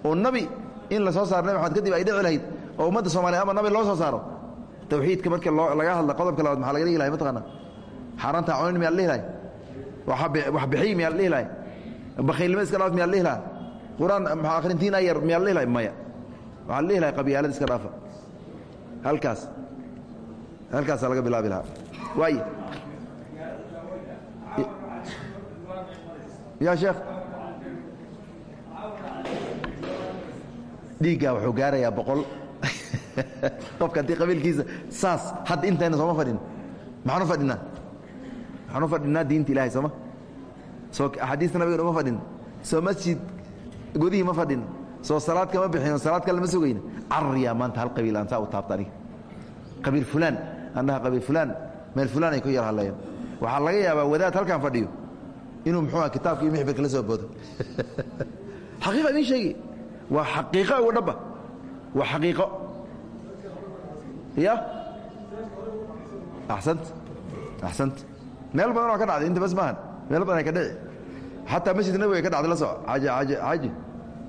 Oo nabi in la soo saaro nabi maxamed kadib ay dhici lahayd oo ummadda soomaliya ama nabi loo soo saaro. Tawxiidka marka loo laga hadla qodobka labaad maxaa laga dhihi lahay? Mataqaana xaaraanta cunin miyaa la dhihi lahay? Wax bixiy miyaa la dhihi lahay? Bakhiilnimo iska dhaaf miyaa la dhihi lahaa qur'aan maxaa akhrintiin ayar miyaa la dhihi lahay? Maya waxaa la dhihi lahay qabyaalad iska dhaafa. Halkaas. Halkaasaa laga bilaabi lahaa. Waay ya sheekh. Dhiiggaa wuxuu gaarayaa boqol. Qofka haddii qabiilkiisa saas hadda intayna sooma fadhin. Maxaanu fadhinaa? Maxaanu fadhinaa diinta ilahay sooma? Soo axaadiista nabigana uma fadhin. Soo masjid godihii ma fadhin soo salaad kama bixin salaad kale ma sugayna carriyaa maanta hal qabiil aan saa u taabta aniga. Qabiil fulaan annaha qabiil fulaan meel fulaan ay ku yar hadlayaan. Waxaa laga yaabaa wadaad halkaan fadhiyo inuu muxuuha kitaabka iyo mixbirka la soo boodo xaqiiqa idiin sheegi. Waa xaqiiqo uga dhaba waa xaqiiqo. Ya axsant. Axsant. Meel badan waa ka dhacday inta bas maahan. Meel badan ay ka dhici. Xataa masjid nabowi ay ka dhacday la soco aji aji aji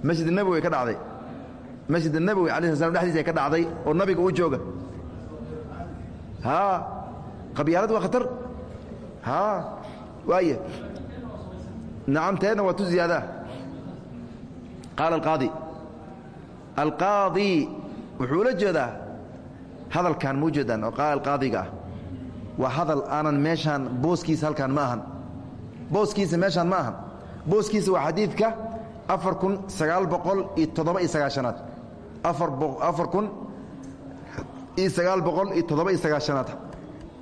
masjid nabowi ka dhacday. Masjid nabowi alai sl slam dhexdiisa ay ka dhacday oo nabiga uu jooga. Qabyaalad waa khatar. Waaya nacam teedna waa tu ziyaadaa. Qaala alqaadi. Alqaadi wuxuu ula jeedaa hadalkan muu oo qaala alqaadiga ah. Hadal aanan meeshaan booskiisa halkaan ma booskiisa meeshaan ma booskiisa waa xadiidka afar kun sagaal boqol iyo toddoba iyo sagaashanaad. Aafar kun iyo sagaal boqol iyo toddoba iyo sagaashanaad.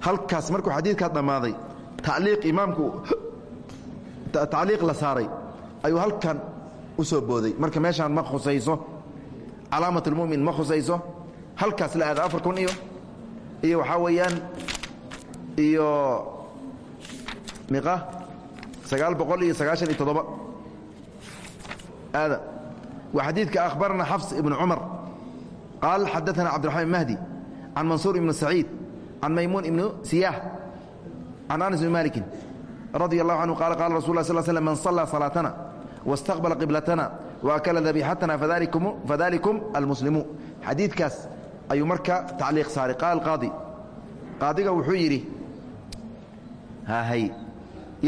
Halkaas markuu xadiidkaas dhammaaday tacliiq imaamku tacliiq la saaray ayuu halkan u soo booday. Marka meeshaan ma khusayso calaamat اlmumin ma khusayso. Halkaas la aada afar kun iyo iyo waxaa weeyaan iyo miqa sagaal boqol iyo sagaashan iyo toddoba aada waa xadiidka akhbarana xafs ibnu cumar qaal xadaثana cabdiraxmaan mahdi can mansuur ibni saciid can maymuun ibnu siyaah can anas bni malikin radi allahu canhu qala qala rasul la sl slm man sallaa salaatana wاstaqbala qiblatana waakala dabixatana fadalikum almuslimuun xadiidkaas ayuu marka tacliiq saaray qaala qaadi qaadiga wuxuu yidhi hay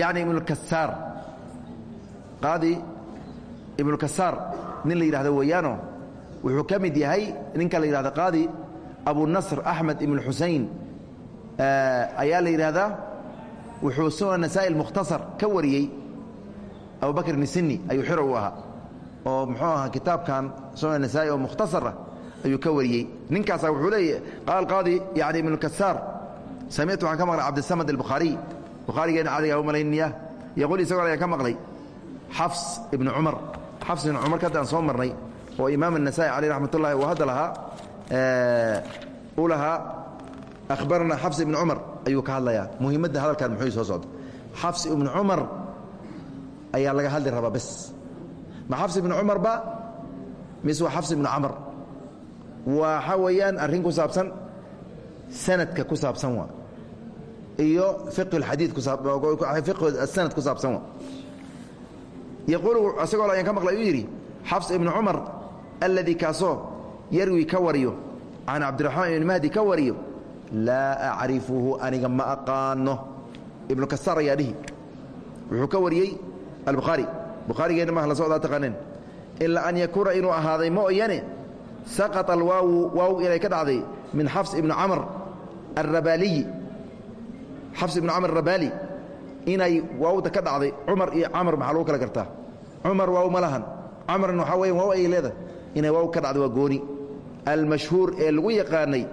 yacni ibnukasaar qaadi ibnukasaar nin la yidhahdo weeyaano wuxuu ka mid yahay ninka la yidhahdo qaadi abunasr axmed ibn xusein ayaa la yidhaahdaa wuxuu sunan nasaai mukhtasar ka wariyey. Abubakr nisini ayuu xiro u ahaa oo muxuu ahaa kitaabkan sunan nasaai oo mukhtasar ah ayuu ka wariyey. Ninkaasaa wuxuu leeya qaal qaadi yani ibnukasaar samictu waxaan ka maqlay cabdisamad albukhaariy bukhaarigeena cadiga u malaynaya yaquul isagoo ayaan ka maqlay xafs ibnu cumar xafs ibnu cumar kaddaan soo marnay oo imaam الnasa'i caleyh raxmat ullahi uu hadda lahaa uu lahaa ahbarana xafs ibni cumar ayuu ka hadlayaa muhimadda hadalkan muxuu soo socda xafs ibni cumar ayaa laga hadli rabaa bes ma xafs ibni cumar ba mise waa xafs ibni camar waxa weeyaan arrin ku saabsan sanadka ku saabsan waa iyo fiqh اxadii fiqh sanad ku saabsan waa yaquulu isagoo ayaan ka maqlay uu yidhi xafs ibnu cumar alladii yarwi ka wariyo can cabdiraxmaan ibni mahdi ka wariyo laa acrifuhu aniga ma aqaano. Ibnu kasaar ayaa dhihi wuxuu ka wariyey albukhaari. Bukhaarigeenna maha la socdaa taqaaneen. Ilaa an yakuuna inuu ahaaday mooyane saqط alwaawu waaw inay ka dhacday min xafs ibni camr arabaaliyi xafs ibni camr arabaali inay waawda ka dhacday cumar iyo camar maxaa lagu kala gartaa? Cumar waaw ma lahan. Camarna waxaa waaw ay leedahay. Inay waaw ka dhacday waa gooni. Almashhuur ee lagu yaqaanay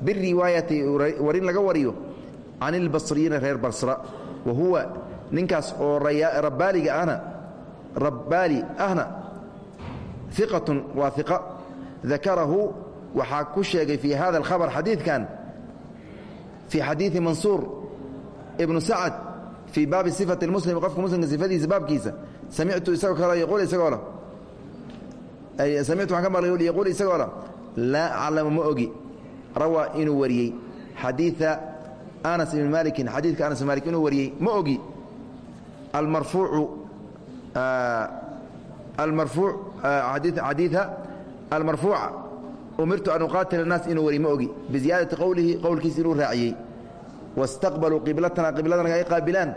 biriwaayati warin laga wariyo can ilbasriyiina reer basra wa huwa ninkaas oo rabbaaliga ahna rabbaali ahna iqatun waa iqa dakarahu waxaa ku sheegay fii hada alkhabar xadiidkan fii xadiidi mansuur ibnu sacad fii baabi sifati muslim qofka muslimka sifadiisa baabkiisa samictu isagoo kale yaquul isagoo la samictu waxaan ka maqlay yaquul isagoo la laa aclamu ma ogi rawaa inuu wariyey xadiida anas ibni malikin xadiidka anas ibn malik inuu wariyey ma ogi almarfuucu almarfuuc xadiida almarfuuca umirtu an uqaatila الnaas inuu wari ma ogi biziyaadati qowlihi qowlkiisa inuu raaciyey wاstaqbaluu qiblatana qibladanaga ay qaabilaan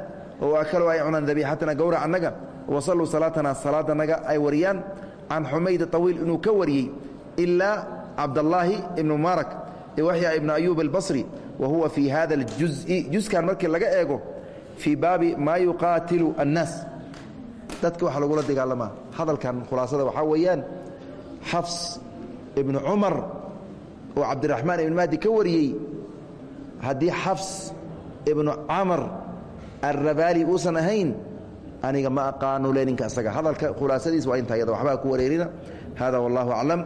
oo akaluu ay cunaan dabiixatana gowrac annaga wasalluu salaatana salaadanaga ay wariyaan can xumayd طawiil inuu ka wariyey ilaa cabdallaahi ibnu mubaarak waxya ibnu ayuub albasri wa huwa fii hada اljuز'i juskan markii laga eego fii baabi maa yuqaatilu الnaas dadka waxa lagula dagaalamaa hadalkan khulaasada waxaa weeyaan xafs ibnu cumar oo cabdiraxmaan ibn mahdi ka wariyey haddii xafs ibnu camar alrabaali uusan ahayn aniga ma aqaano leninka isaga hadalka khulaasadiis waa inta yada ku wareerina. Hada wallahu aclam.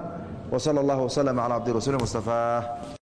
Wsala اllah wslm cala cabdi mustafa